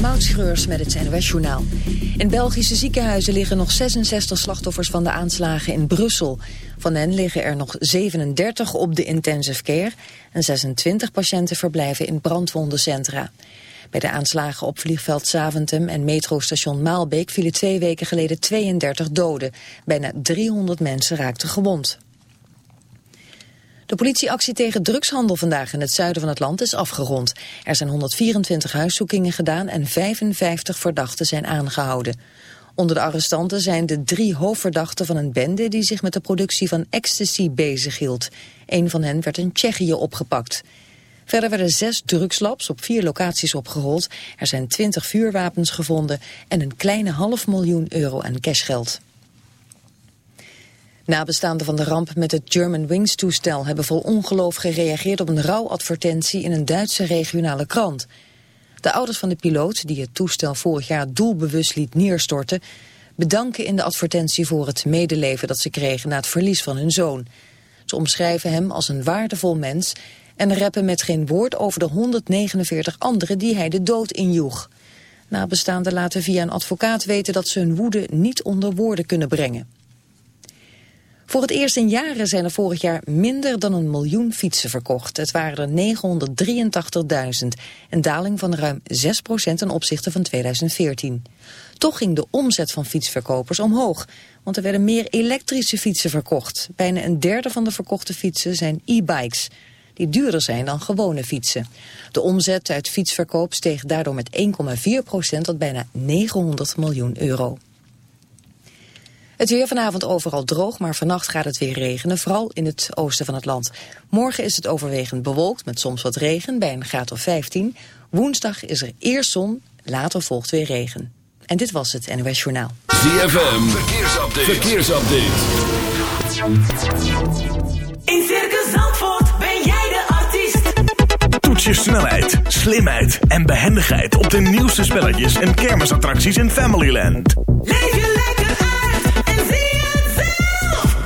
Moutschreurs met het NOS-journaal. In Belgische ziekenhuizen liggen nog 66 slachtoffers van de aanslagen in Brussel. Van hen liggen er nog 37 op de intensive care... en 26 patiënten verblijven in brandwondencentra. Bij de aanslagen op vliegveld Zaventem en metrostation Maalbeek... vielen twee weken geleden 32 doden. Bijna 300 mensen raakten gewond. De politieactie tegen drugshandel vandaag in het zuiden van het land is afgerond. Er zijn 124 huiszoekingen gedaan en 55 verdachten zijn aangehouden. Onder de arrestanten zijn de drie hoofdverdachten van een bende die zich met de productie van ecstasy bezighield. Een van hen werd in Tsjechië opgepakt. Verder werden zes drugslabs op vier locaties opgerold. Er zijn 20 vuurwapens gevonden en een kleine half miljoen euro aan cashgeld. Nabestaanden van de ramp met het German Wings toestel hebben vol ongeloof gereageerd op een rouwadvertentie in een Duitse regionale krant. De ouders van de piloot, die het toestel vorig jaar doelbewust liet neerstorten, bedanken in de advertentie voor het medeleven dat ze kregen na het verlies van hun zoon. Ze omschrijven hem als een waardevol mens en rappen met geen woord over de 149 anderen die hij de dood injoeg. Nabestaanden laten via een advocaat weten dat ze hun woede niet onder woorden kunnen brengen. Voor het eerst in jaren zijn er vorig jaar minder dan een miljoen fietsen verkocht. Het waren er 983.000, een daling van ruim 6% ten opzichte van 2014. Toch ging de omzet van fietsverkopers omhoog, want er werden meer elektrische fietsen verkocht. Bijna een derde van de verkochte fietsen zijn e-bikes, die duurder zijn dan gewone fietsen. De omzet uit fietsverkoop steeg daardoor met 1,4% tot bijna 900 miljoen euro. Het weer vanavond overal droog, maar vannacht gaat het weer regenen, vooral in het oosten van het land. Morgen is het overwegend bewolkt met soms wat regen bij een graad of 15. Woensdag is er eerst zon, later volgt weer regen. En dit was het NOS Journaal. ZFM, verkeersupdate. verkeersupdate. In Circus Zandvoort ben jij de artiest. Toets je snelheid, slimheid en behendigheid op de nieuwste spelletjes en kermisattracties in Familyland. Leef je lekker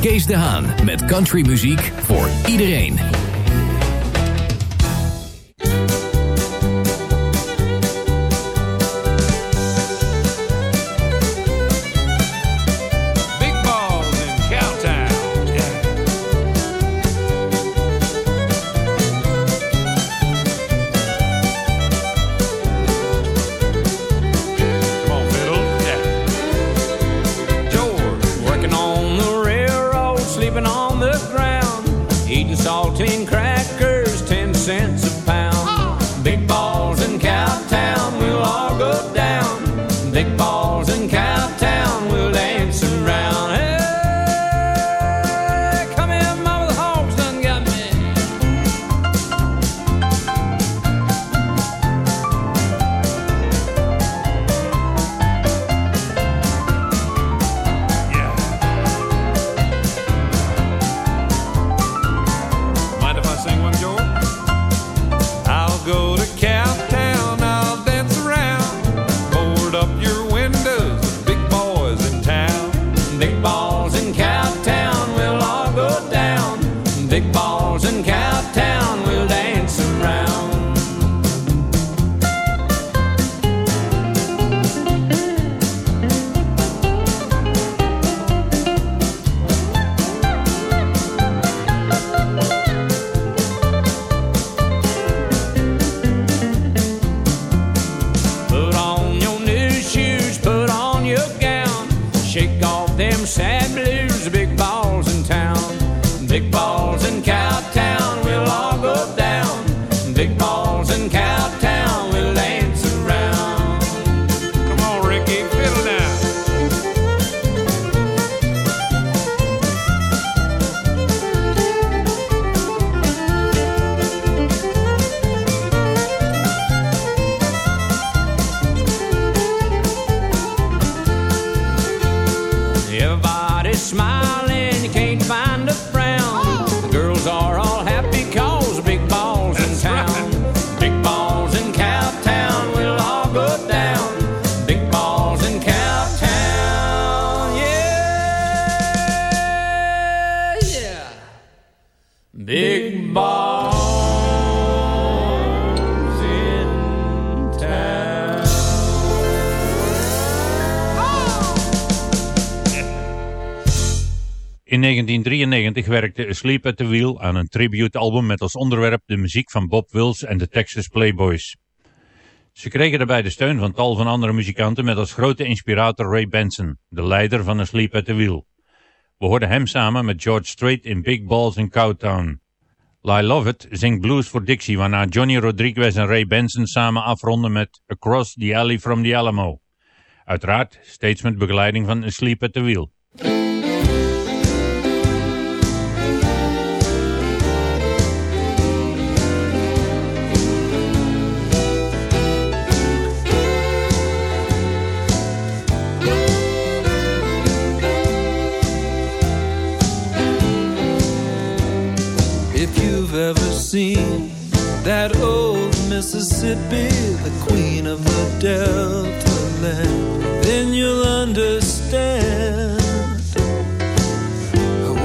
Kees de Haan met countrymuziek voor iedereen. In 1993 werkte Asleep at the Wheel aan een tributealbum met als onderwerp de muziek van Bob Wills en de Texas Playboys. Ze kregen daarbij de steun van tal van andere muzikanten met als grote inspirator Ray Benson, de leider van Asleep at the Wheel. We hoorden hem samen met George Strait in Big Balls in Cowtown. Lyle Lovett zingt blues voor Dixie, waarna Johnny Rodriguez en Ray Benson samen afronden met Across the Alley from the Alamo. Uiteraard steeds met begeleiding van Asleep at the Wheel. Seen that old Mississippi, the queen of the Delta land, then you'll understand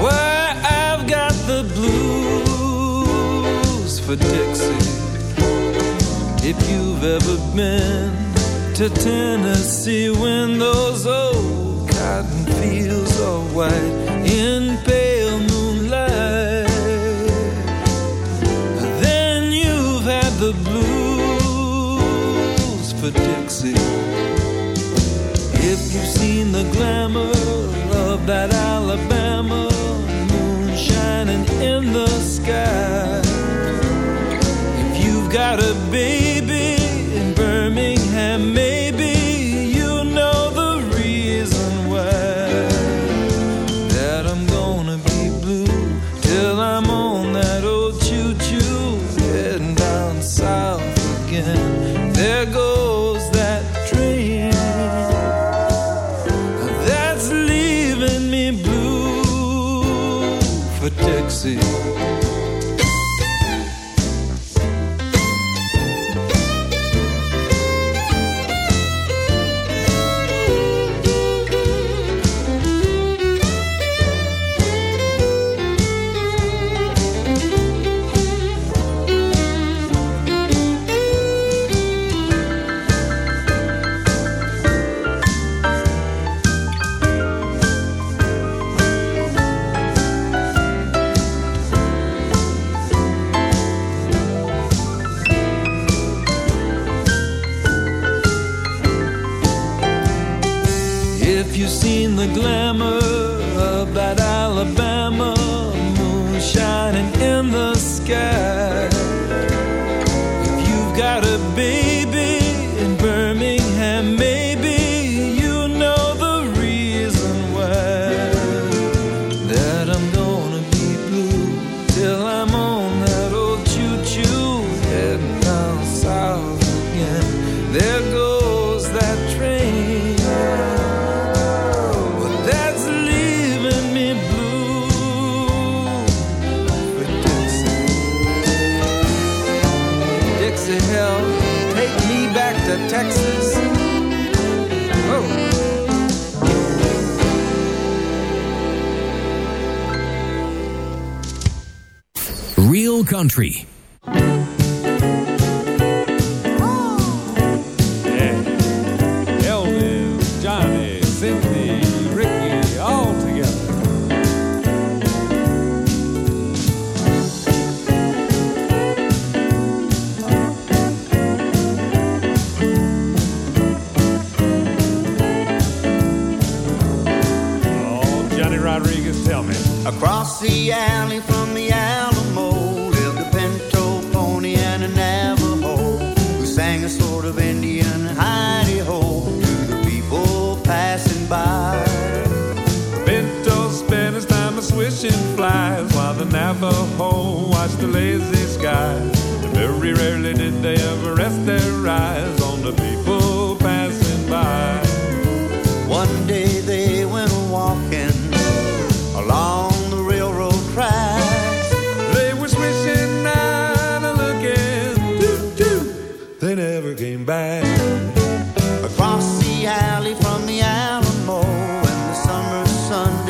why I've got the blues for Dixie. If you've ever been to Tennessee when those old cotton fields are white in pale for Dixie. If you've seen the glamour of that Alabama moon shining in the sky, if you've got a baby see. In the sky, Country.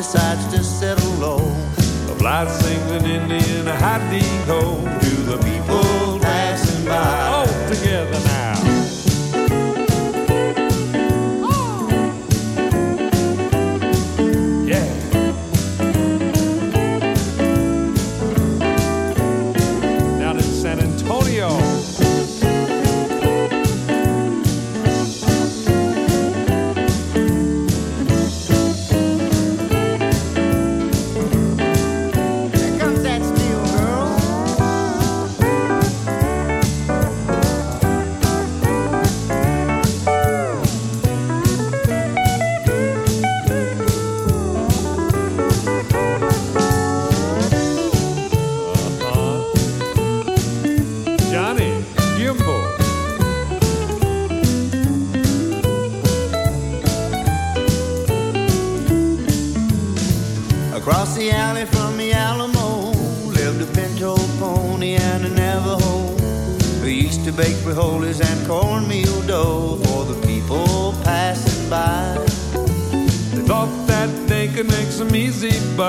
Decides to settle low. The flight sings an Indian hidey-ho to the people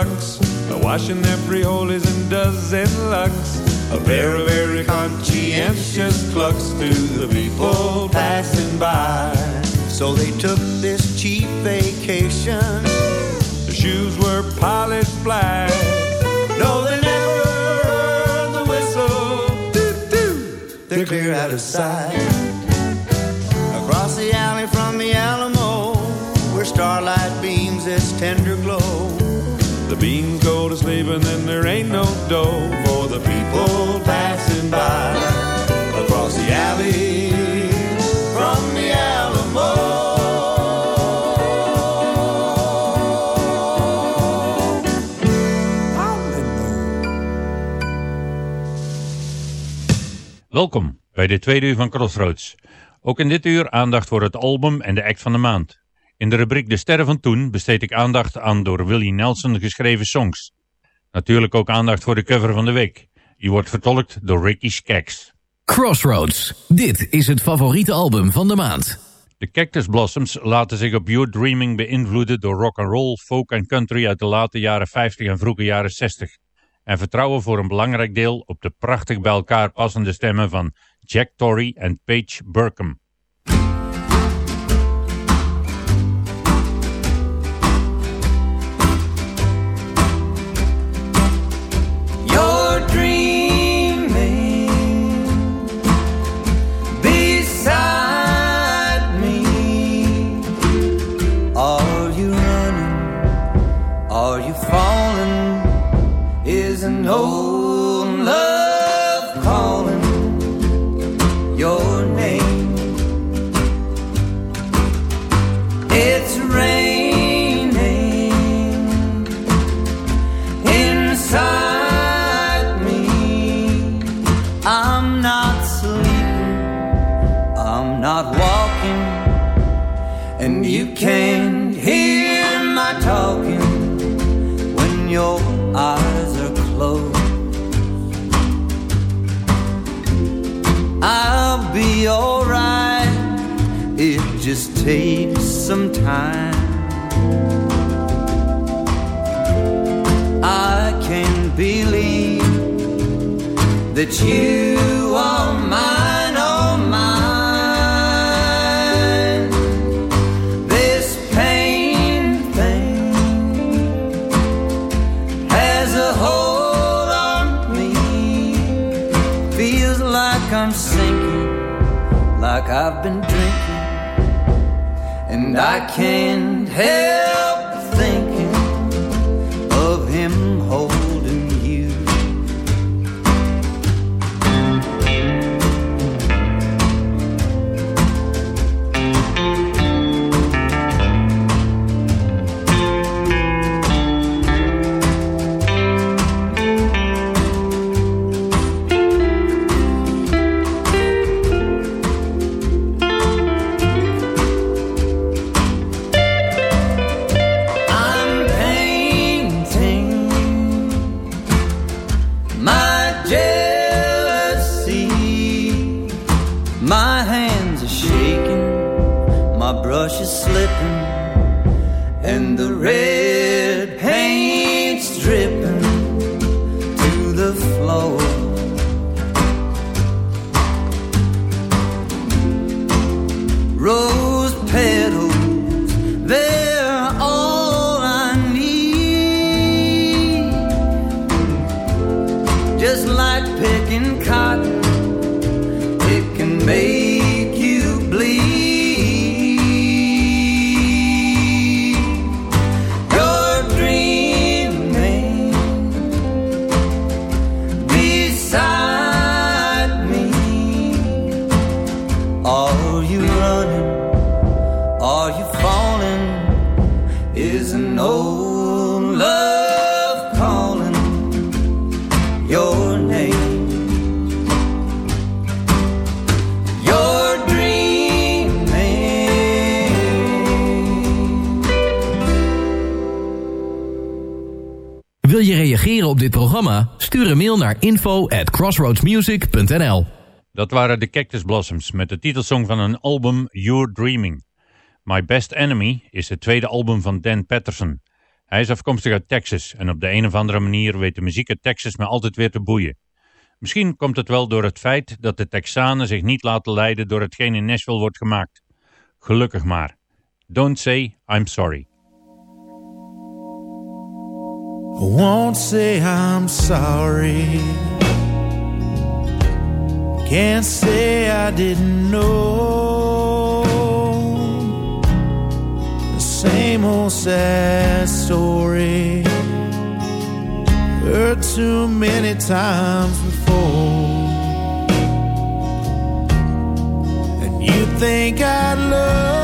bucks by washing their frijoles in dozen lucks. A very, very conscientious clucks to the people passing by. So they took this cheap vacation. Their shoes were polished black. No, they never heard the whistle. Doo-doo. They're clear out of sight. Beans go to sleep and there ain't no dough for the people passing by. Across the alley From the Alamo. Welkom bij de tweede uur van Crossroads. Ook in dit uur aandacht voor het album en de act van de maand. In de rubriek De Sterren van Toen besteed ik aandacht aan door Willie Nelson geschreven songs. Natuurlijk ook aandacht voor de cover van de week. Die wordt vertolkt door Ricky Skaggs. Crossroads. Dit is het favoriete album van de maand. De Cactus Blossoms laten zich op Your Dreaming beïnvloeden door rock and roll, folk en country uit de late jaren 50 en vroege jaren 60. En vertrouwen voor een belangrijk deel op de prachtig bij elkaar passende stemmen van Jack Torrey en Paige Burkham. Just takes some time. I can't believe that you are mine, and I can't help dit programma? Stuur een mail naar info at crossroadsmusic.nl Dat waren de Cactus Blossoms met de titelsong van een album You're Dreaming. My Best Enemy is het tweede album van Dan Patterson. Hij is afkomstig uit Texas en op de een of andere manier weet de muziek uit Texas me altijd weer te boeien. Misschien komt het wel door het feit dat de Texanen zich niet laten leiden door hetgeen in Nashville wordt gemaakt. Gelukkig maar. Don't say I'm sorry. I won't say I'm sorry. Can't say I didn't know. The same old sad story. Heard too many times before. And you think I'd learn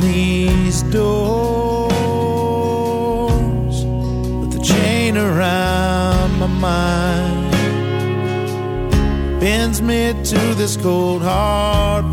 these doors, but the chain around my mind bends me to this cold hard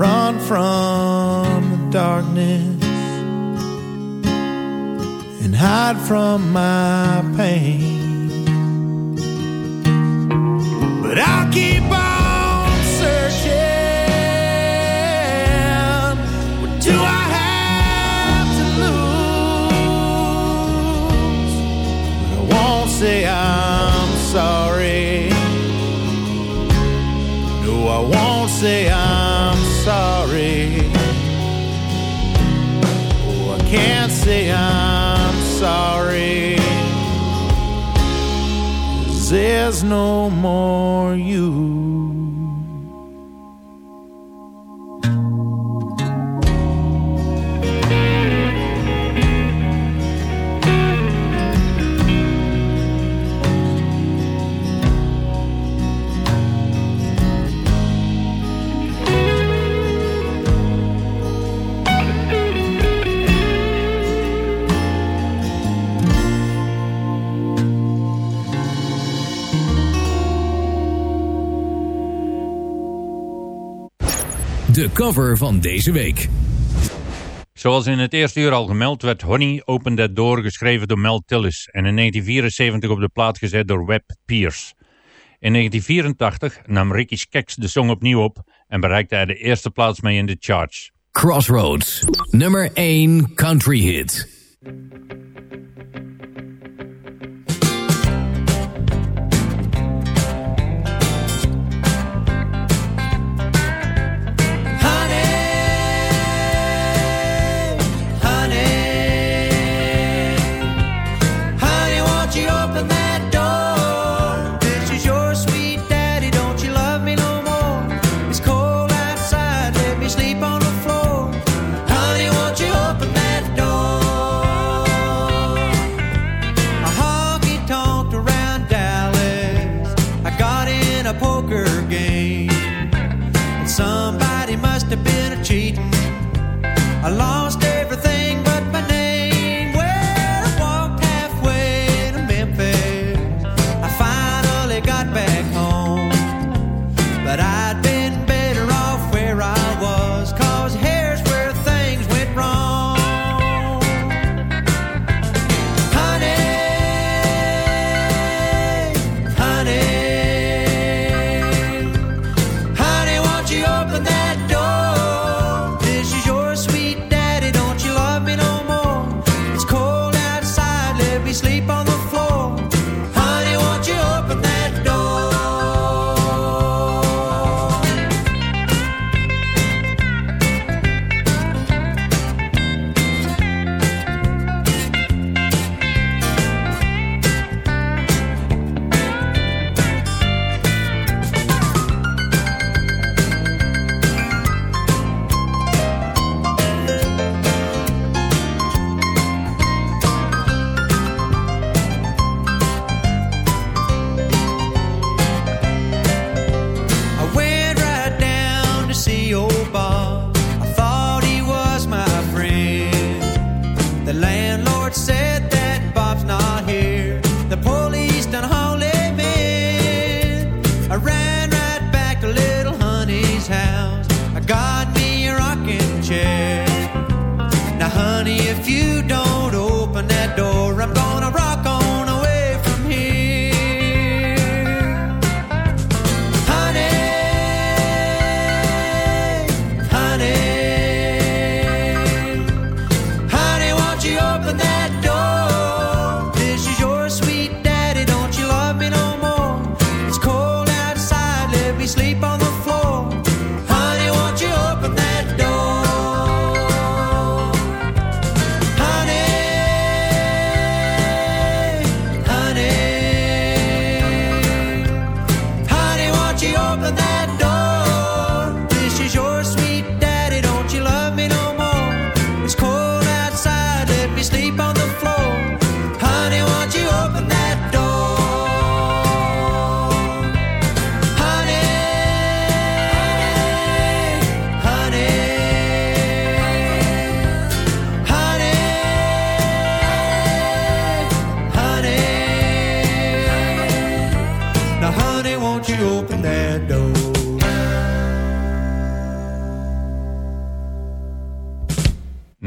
run from the darkness and hide from my pain. No more you. De cover van deze week. Zoals in het eerste uur al gemeld werd Honey Open That Door geschreven door Mel Tillis en in 1974 op de plaat gezet door Webb Pierce. In 1984 nam Ricky Skeks de song opnieuw op en bereikte hij de eerste plaats mee in de charts. Crossroads, nummer 1 country hit.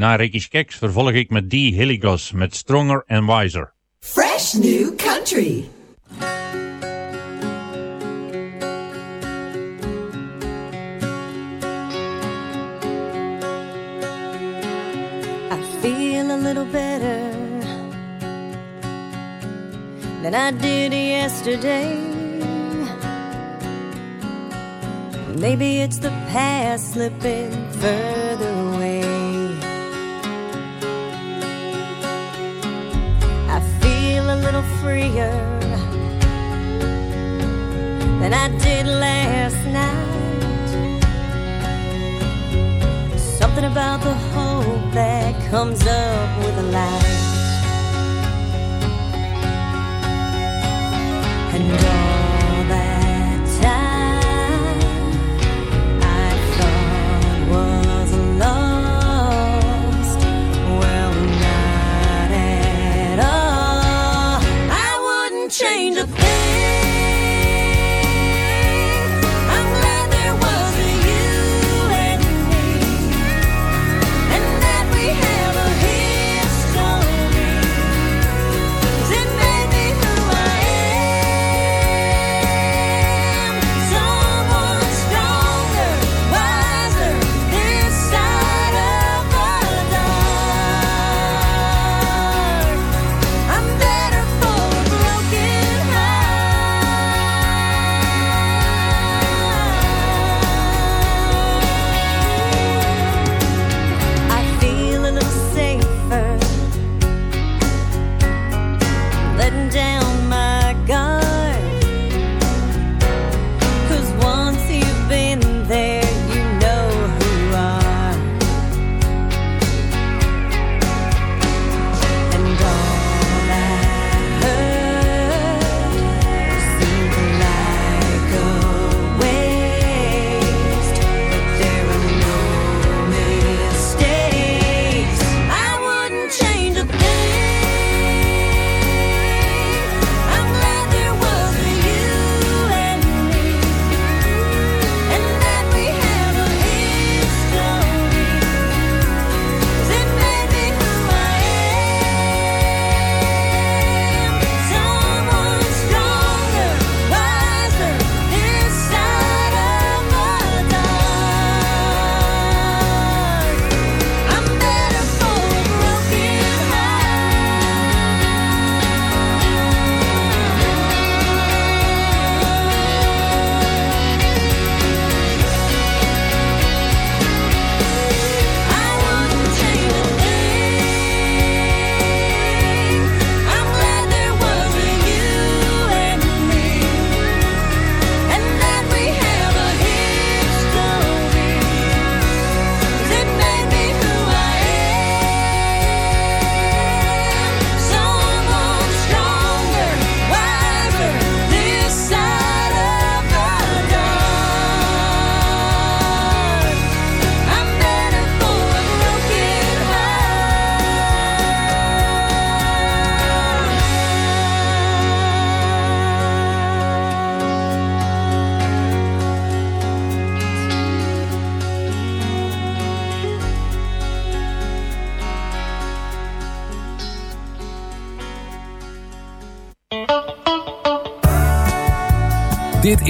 Na Ricky Skaggs vervolg ik met Dee Hilligos met Stronger and Wiser. Fresh New Country I feel a little better Than I did yesterday Maybe it's the past slipping further away freer than I did last night. Something about the hope that comes up with a light. And all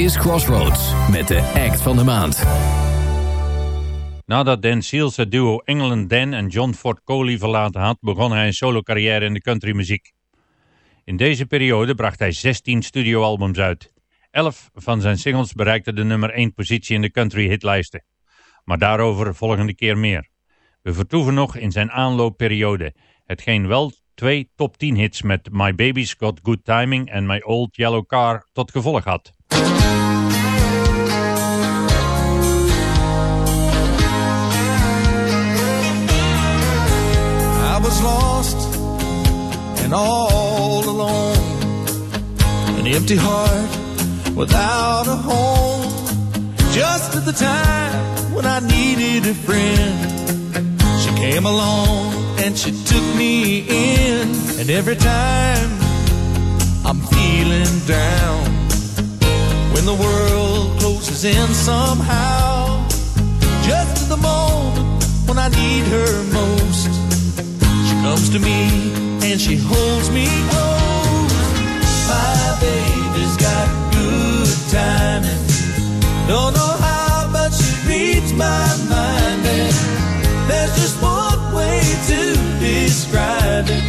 is Crossroads met de act van de maand. Nadat Dan Seals het duo England Dan en John Ford Coley verlaten had, begon hij een solo carrière in de countrymuziek. In deze periode bracht hij 16 studioalbums uit. 11 van zijn singles bereikten de nummer 1 positie in de country hitlijsten. Maar daarover volgende keer meer. We vertoeven nog in zijn aanloopperiode, hetgeen wel twee top 10 hits met My Baby's Got Good Timing en My Old Yellow Car tot gevolg had. Was lost and all alone. An empty heart without a home. Just at the time when I needed a friend, she came along and she took me in. And every time I'm feeling down, when the world closes in somehow, just at the moment when I need her most. Comes to me and she holds me close. My baby's got good timing. Don't know how, but she reads my mind. And there's just one way to describe it.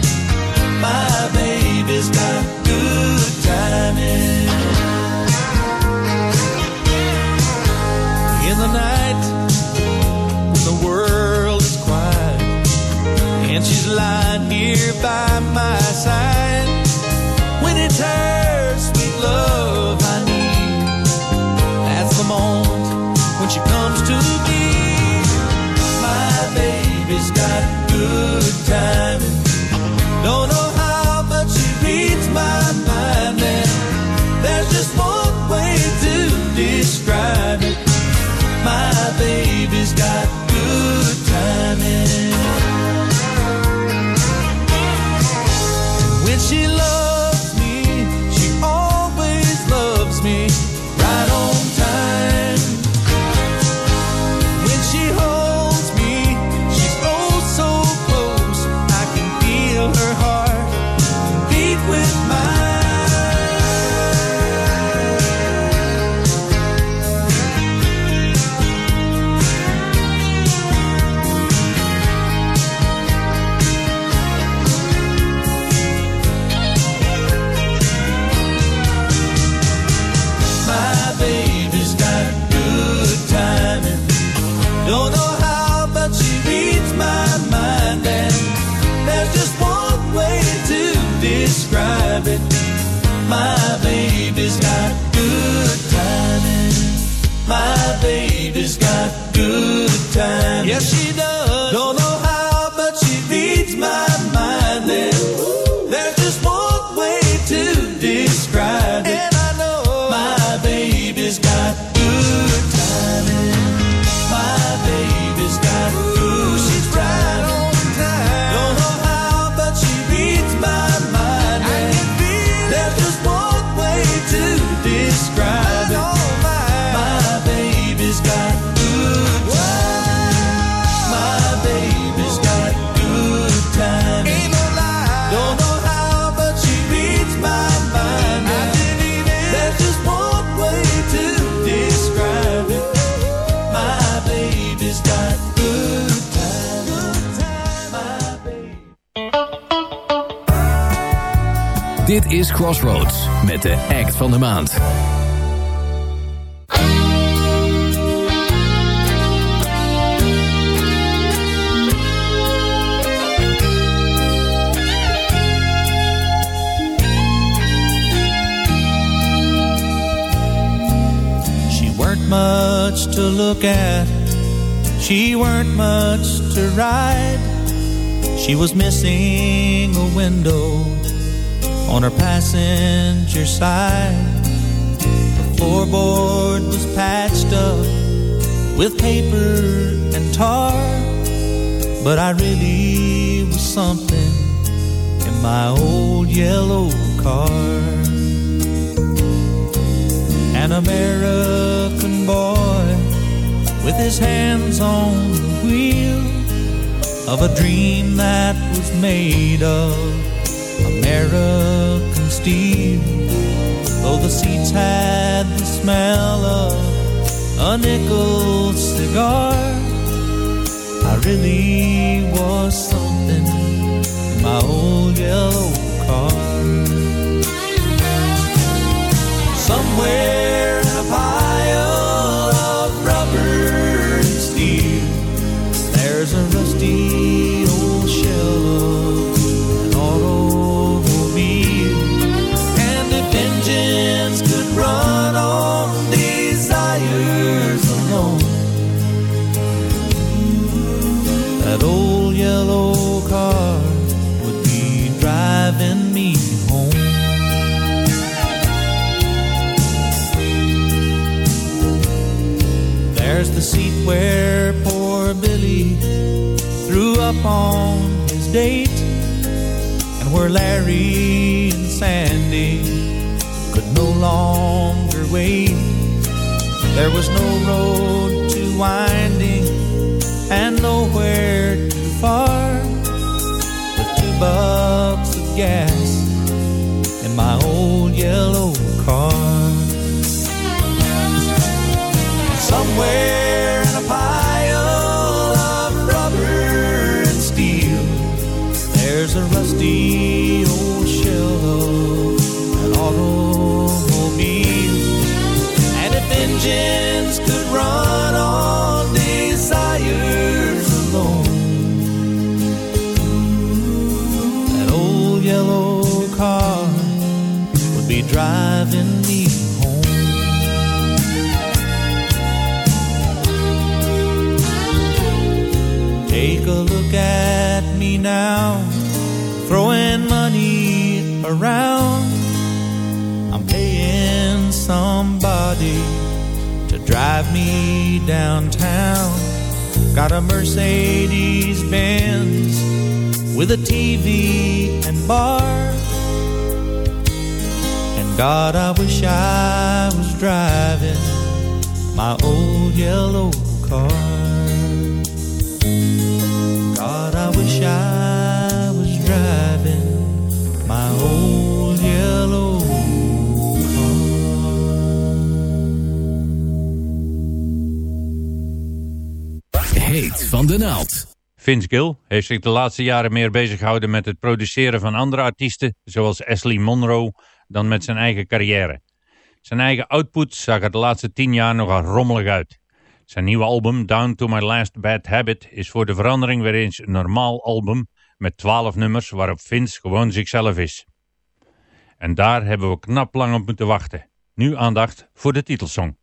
My baby's got good timing. She's lying here by my side. When it's her sweet love I need, that's the moment when she comes to me. My baby's got good timing. Don't know how, but she reads my mind. And there's just one way to describe it. My much to look at. She weren't much to ride. She was missing a window on her passenger side. The floorboard was patched up with paper and tar. But I really was something in my old yellow car an American boy with his hands on the wheel of a dream that was made of American steel. Though the seats had the smell of a nickel cigar, I really was something in my old yellow car. Somewhere where poor Billy threw up on his date, and where Larry and Sandy could no longer wait. There was no road to winding now, throwing money around. I'm paying somebody to drive me downtown. Got a Mercedes Benz with a TV and bar. And God, I wish I was driving my old yellow Vince Gill heeft zich de laatste jaren meer bezig gehouden met het produceren van andere artiesten, zoals Ashley Monroe, dan met zijn eigen carrière. Zijn eigen output zag er de laatste tien jaar nogal rommelig uit. Zijn nieuwe album Down to My Last Bad Habit is voor de verandering weer eens een normaal album met twaalf nummers waarop Vince gewoon zichzelf is. En daar hebben we knap lang op moeten wachten. Nu aandacht voor de titelsong.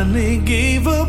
Finally gave up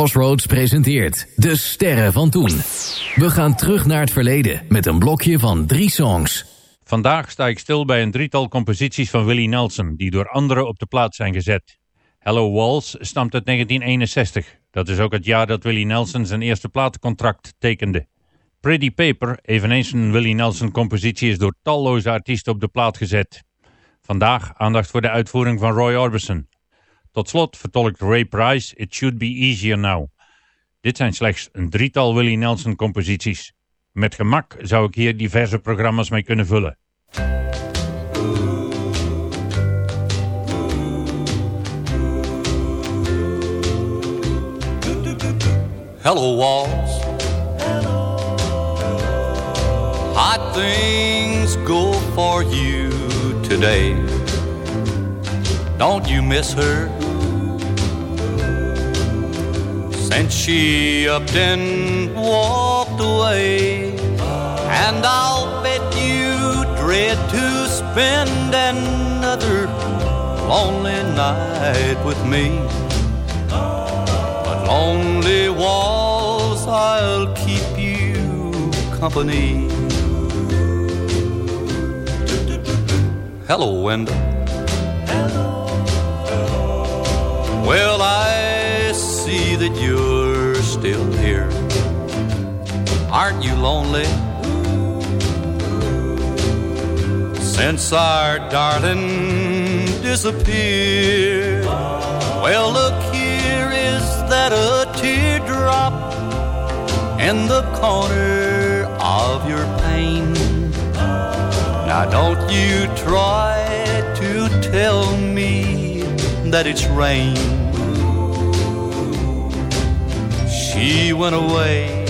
Crossroads presenteert De Sterren van Toen. We gaan terug naar het verleden met een blokje van drie songs. Vandaag sta ik stil bij een drietal composities van Willie Nelson, die door anderen op de plaats zijn gezet. Hello Walls stamt uit 1961. Dat is ook het jaar dat Willie Nelson zijn eerste platencontract tekende. Pretty Paper, eveneens een Willie Nelson compositie, is door talloze artiesten op de plaat gezet. Vandaag aandacht voor de uitvoering van Roy Orbison. Tot slot vertolkt Ray Price It Should Be Easier Now. Dit zijn slechts een drietal Willie Nelson composities. Met gemak zou ik hier diverse programma's mee kunnen vullen. Hello, walls. Hot things go for you today. Don't you miss her? Since she upped and walked away, and I'll bet you dread to spend another lonely night with me. But lonely walls, I'll keep you company. Hello, window. Well, I see that you're still here. Aren't you lonely? Since our darling disappeared. Well, look, here is that a teardrop in the corner of your pane. Now, don't you try to tell me that it's rain. She went away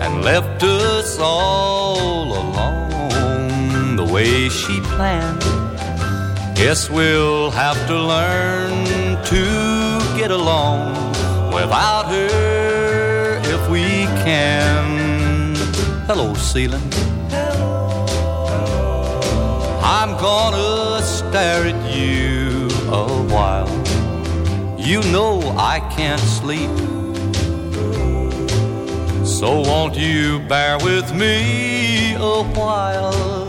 and left us all alone the way she planned. Guess we'll have to learn to get along without her if we can. Hello, ceiling. I'm gonna stare at you a while. You know I can't sleep. So won't you bear with me a while?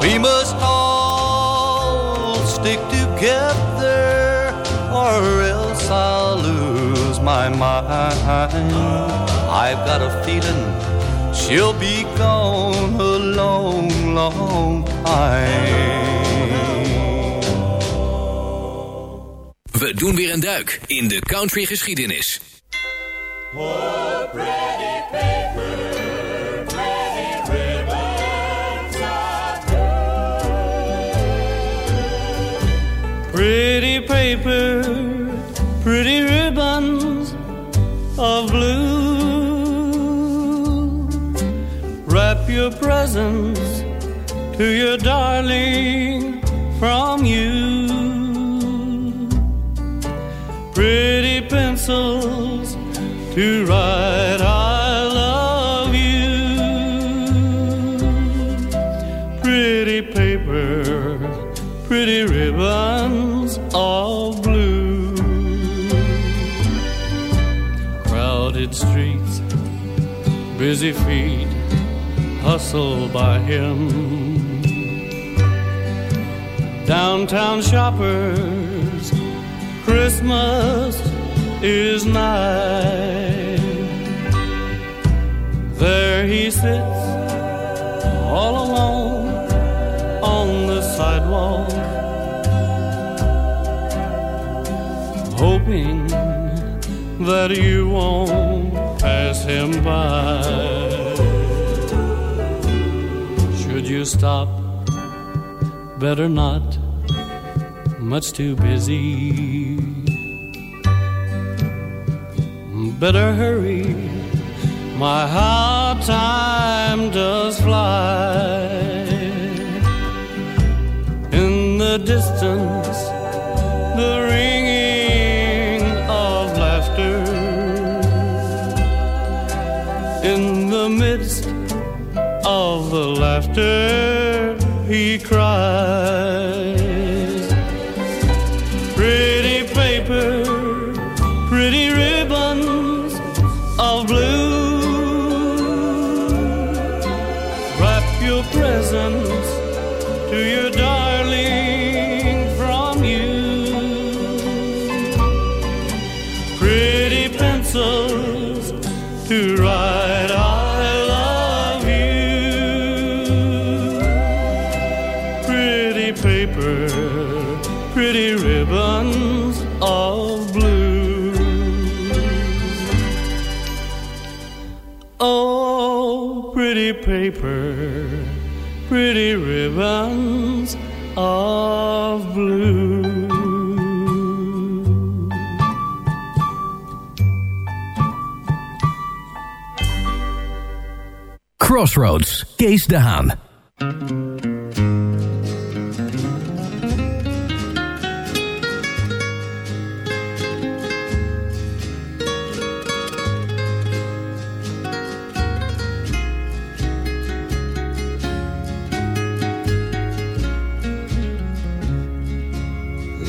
We must all stick together or else I'll lose my mind. I've got a feeling she'll be gone a long, long time. We doen weer een duik in de country geschiedenis. Pretty paper, pretty ribbons of blue. Wrap your presents to your darling from you. Pretty pencils to write I love you. Pretty paper, pretty ribbons of blue. Crowded streets, busy feet, hustle by him. Downtown shoppers, Christmas is nigh. There he sits, all alone on the sidewalk, hoping that you won't pass him by. Should you stop? Better not, much too busy. Better hurry, my how time does fly. In the distance, the ringing of laughter. In the midst of the laughter, Crossroads, de Haan.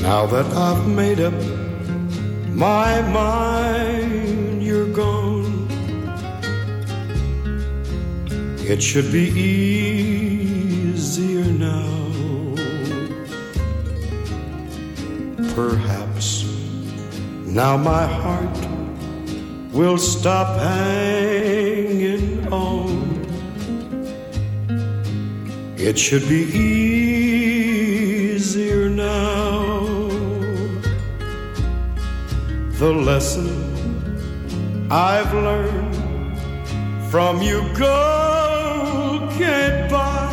Now that I've made up my mind, It should be easier now. Perhaps now my heart will stop hanging on. It should be easier now. The lesson I've learned from you gold can't buy.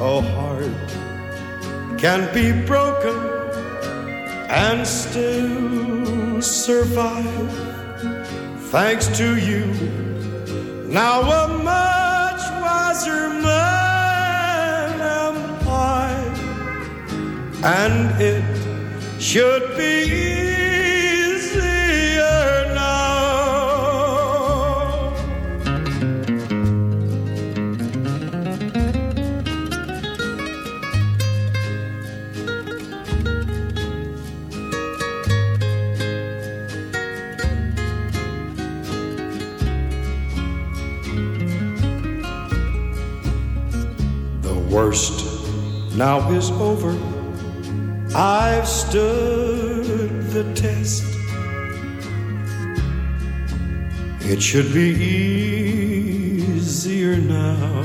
A heart can be broken and still survive. Thanks to you, now a much wiser man am I, and it should be now is over. I've stood the test. It should be easier now.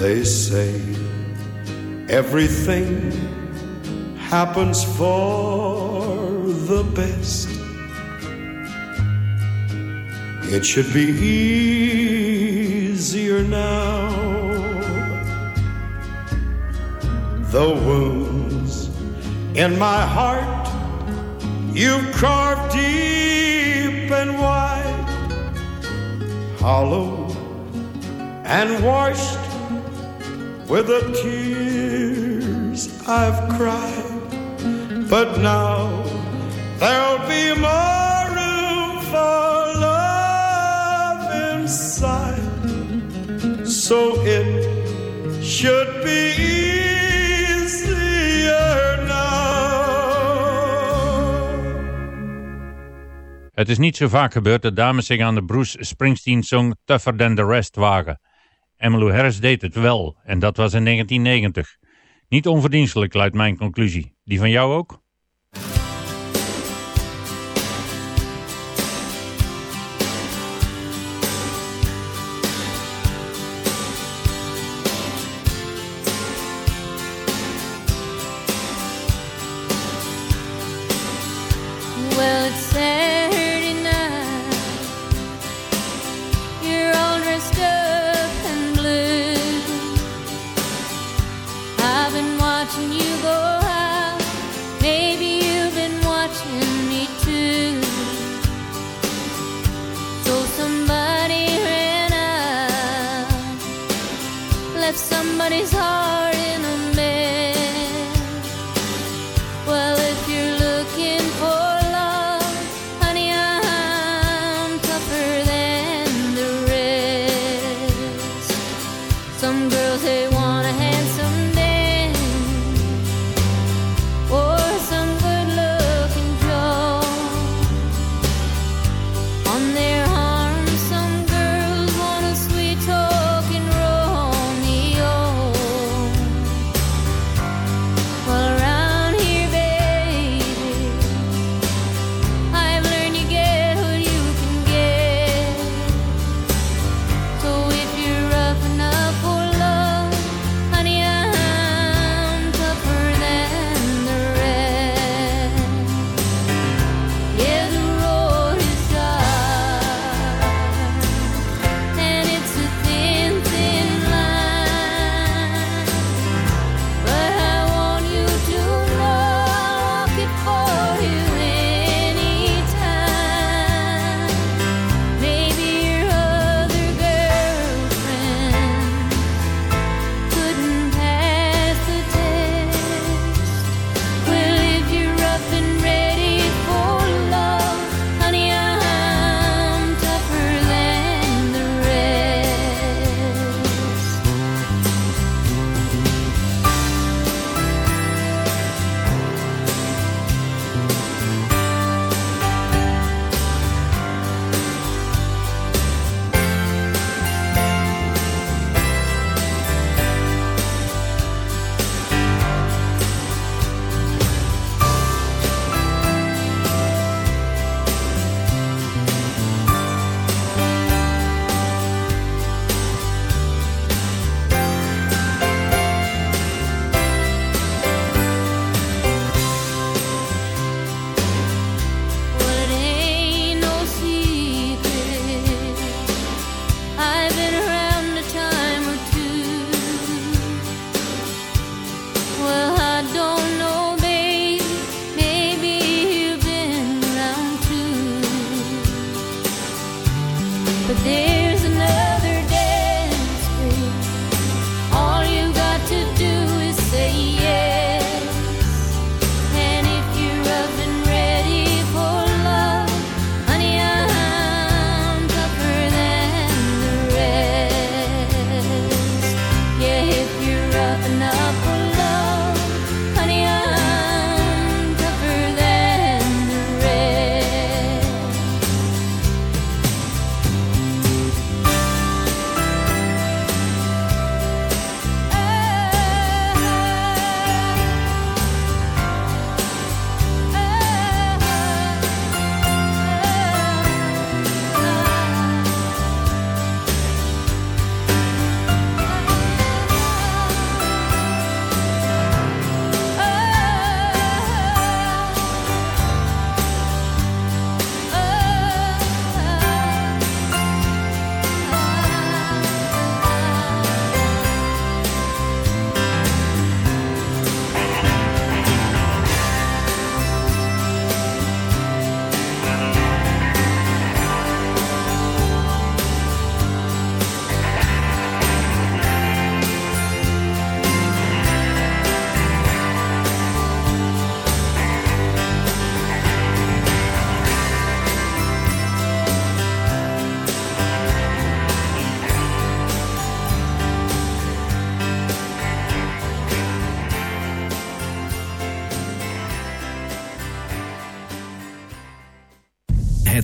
They say everything happens for the best. It should be easier now. The wounds in my heart you've carved deep and wide, hollow and washed with the tears I've cried. But now there'll be more room for love inside. So it should be Het is niet zo vaak gebeurd dat dames zich aan de Bruce Springsteen-song Tougher Than The Rest wagen. Emmylou Harris deed het wel, en dat was in 1990. Niet onverdienstelijk, luidt mijn conclusie. Die van jou ook? Somebody's heart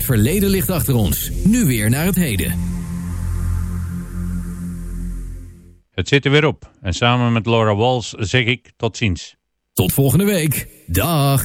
verleden ligt achter ons. Nu weer naar het heden. Het zit er weer op. En samen met Laura Wals zeg ik tot ziens. Tot volgende week. Dag.